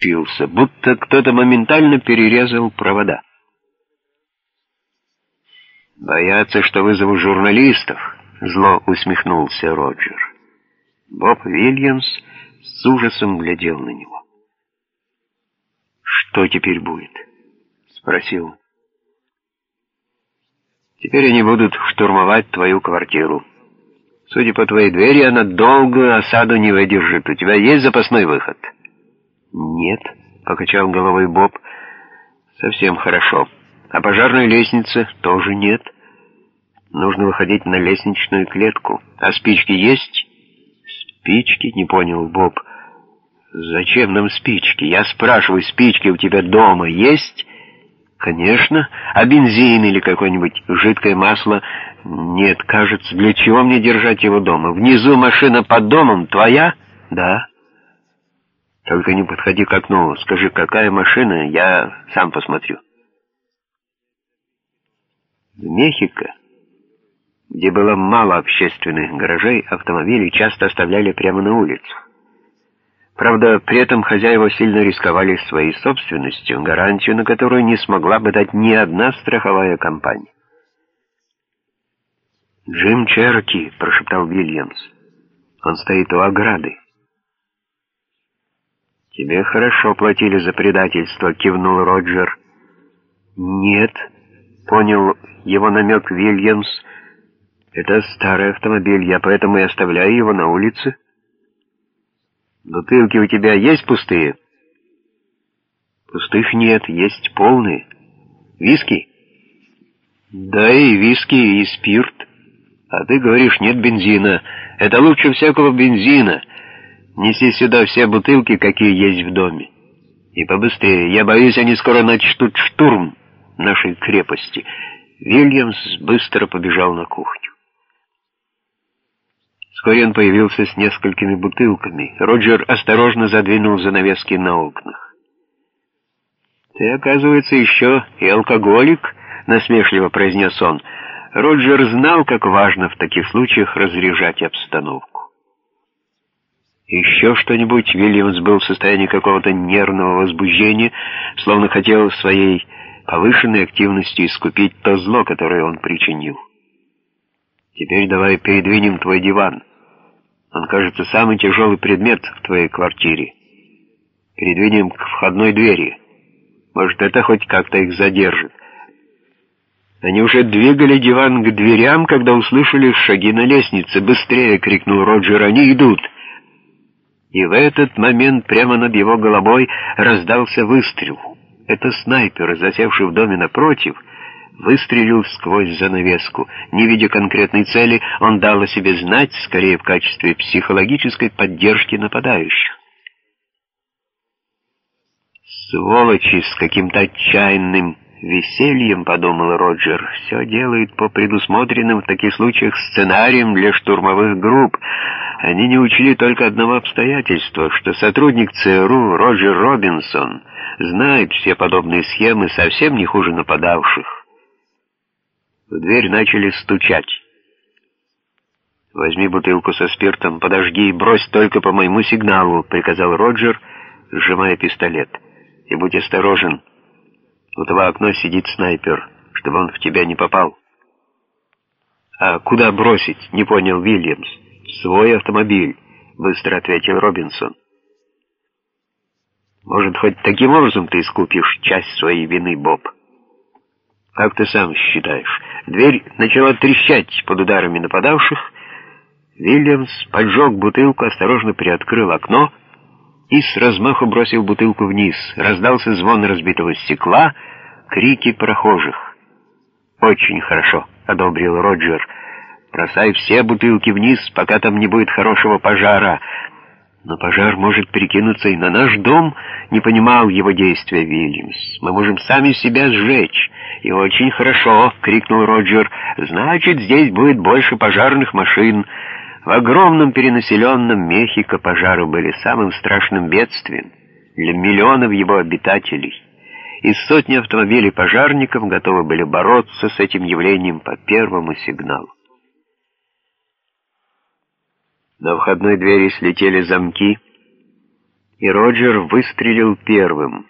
пился, будто кто-то моментально перерезал провода. «Боятся, что вызову журналистов», — зло усмехнулся Роджер. Боб Вильямс с ужасом глядел на него. «Что теперь будет?» — спросил. «Теперь они будут штурмовать твою квартиру. Судя по твоей двери, она долго осаду не выдержит. У тебя есть запасной выход?» «Нет», — покачал головой Боб, — «совсем хорошо. А пожарной лестницы тоже нет. Нужно выходить на лестничную клетку. А спички есть?» «Спички?» — не понял Боб. «Зачем нам спички? Я спрашиваю, спички у тебя дома есть?» «Конечно. А бензин или какое-нибудь жидкое масло?» «Нет, кажется. Для чего мне держать его дома? Внизу машина под домом твоя?» «Да». Только не подходи к окну. Скажи, какая машина, я сам посмотрю. В Мехико, где было мало общественных гаражей, автомобили часто оставляли прямо на улицах. Правда, при этом хозяева сильно рисковали своей собственностью, гарантию на которую не смогла бы дать ни одна страховая компания. «Джим Черки», — прошептал Вильямс. «Он стоит у ограды». «Тебе хорошо платили за предательство», — кивнул Роджер. «Нет», — понял его намек Вильямс. «Это старый автомобиль, я поэтому и оставляю его на улице». «Бутылки у тебя есть пустые?» «Пустых нет, есть полные. Виски?» «Да и виски, и спирт. А ты говоришь, нет бензина. Это лучше всякого бензина». Неси сюда все бутылки, какие есть в доме. И побыстрее. Я боюсь, они скоро начнут штурм нашей крепости. Вильямс быстро побежал на кухню. Вскоре он появился с несколькими бутылками. Роджер осторожно задвинул занавески на окнах. «Ты, оказывается, еще и алкоголик», — насмешливо произнес он. Роджер знал, как важно в таких случаях разряжать обстановку. Еще что-нибудь, Вильямс был в состоянии какого-то нервного возбуждения, словно хотел своей повышенной активностью искупить то зло, которое он причинил. «Теперь давай передвинем твой диван. Он, кажется, самый тяжелый предмет в твоей квартире. Передвинем к входной двери. Может, это хоть как-то их задержит». Они уже двигали диван к дверям, когда услышали шаги на лестнице. «Быстрее!» — крикнул Роджер. «Они идут!» И в этот момент прямо над его головой раздался выстрел. Это снайпер, засевший в доме напротив, выстрелил сквозь занавеску. Не видя конкретной цели, он дал о себе знать, скорее в качестве психологической поддержки нападающих. «Сволочи с каким-то отчаянным весельем», — подумал Роджер, — «все делает по предусмотренным в таких случаях сценариям для штурмовых групп». Они не учли только одного обстоятельства, что сотрудник ЦРУ Роджер Робинсон знает все подобные схемы совсем не хуже нападавших. В дверь начали стучать. «Возьми бутылку со спиртом, подожги и брось только по моему сигналу», — приказал Роджер, сжимая пистолет. «И будь осторожен. У того окна сидит снайпер, чтобы он в тебя не попал». «А куда бросить?» — не понял Вильямс свой автомобиль», — быстро ответил Робинсон. «Может, хоть таким образом ты искупишь часть своей вины, Боб?» «Как ты сам считаешь?» Дверь начала трещать под ударами нападавших. Вильямс поджег бутылку, осторожно приоткрыл окно и с размаху бросил бутылку вниз. Раздался звон разбитого стекла, крики прохожих. «Очень хорошо», — одобрил Роджер, — Бросай все бутылки вниз, пока там не будет хорошего пожара. Но пожар может перекинуться и на наш дом, не понимал его действия Вильямс. Мы можем сами себя сжечь. И очень хорошо, — крикнул Роджер, — значит, здесь будет больше пожарных машин. В огромном перенаселенном Мехико пожары были самым страшным бедствием для миллионов его обитателей. И сотни автомобилей пожарников готовы были бороться с этим явлением по первому сигналу. На входной двери слетели замки, и Роджер выстрелил первым —